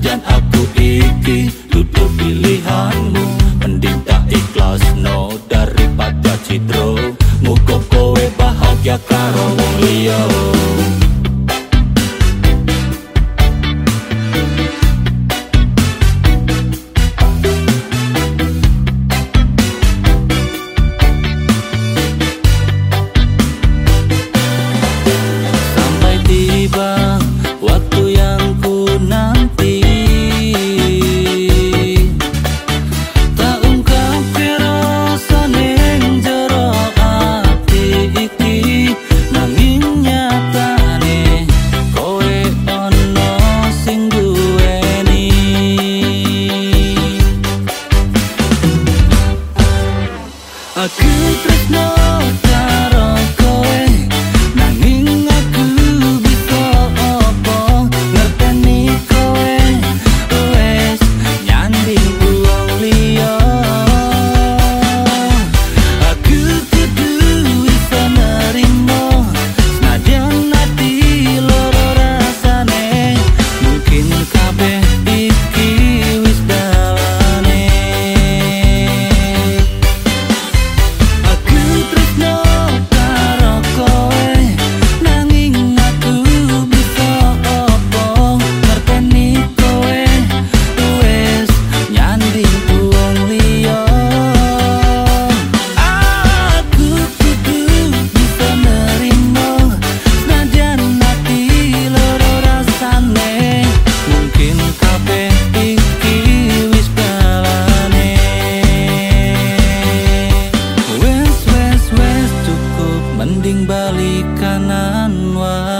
Senajan aku iki tutup pilihanmu Mending Ding balik kanan wajah